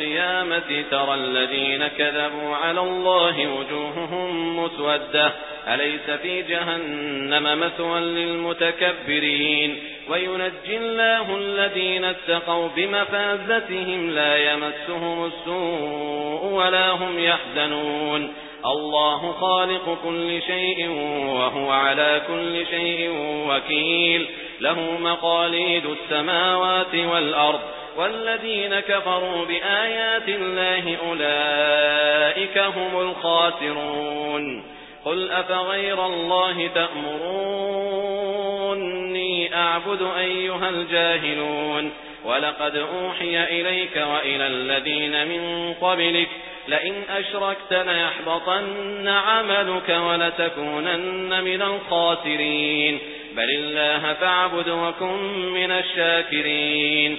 القيامة ترى الذين كذبوا على الله وجوههم مسودة. أليس في جهنم مثوى للمتكبرين؟ وينجي الله الذين اتقوا بمفازتهم لا يمسهم السوء ولا هم يحزنون. الله خالق كل شيء وهو على كل شيء وكيل. له مقاليد السماوات والأرض. والذين كفروا بآيات الله أولئك هم الخاسرون. قل أفغير الله تأمروني أعبد أيها الجاهلون. ولقد أوحي إليك وإلى الذين من قبلك. لئن أشركت ليحبطن عملك ولتكونن من الخاسرين. بل الله فاعبد وكن من الشاكرين.